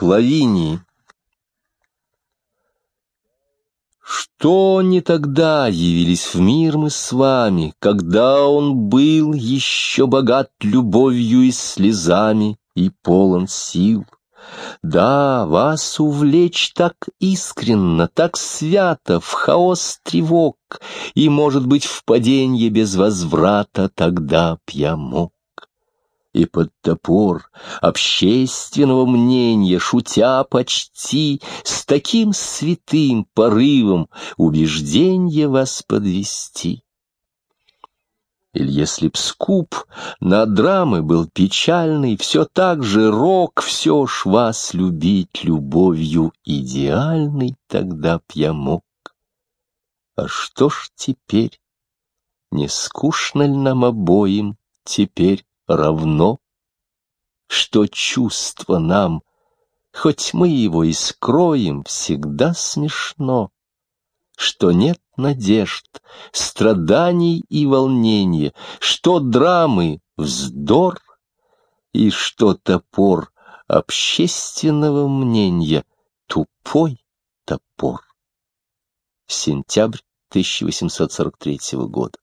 К. Что не тогда явились в мир мы с вами, Когда он был еще богат любовью и слезами И полон сил? Да, вас увлечь так искренно, так свято, В хаос тревог, и, может быть, в паденье без возврата Тогда б я мог и под топор общественного мнения, шутя почти, с таким святым порывом убежденье вас подвести. Или если б скуп на драмы был печальный, все так же рок все ж вас любить любовью идеальной, тогда б я мог. А что ж теперь? Не скучно ли нам обоим теперь? Равно, что чувство нам, хоть мы его и скроем, всегда смешно, что нет надежд, страданий и волнения, что драмы — вздор, и что топор общественного мнения — тупой топор. Сентябрь 1843 года.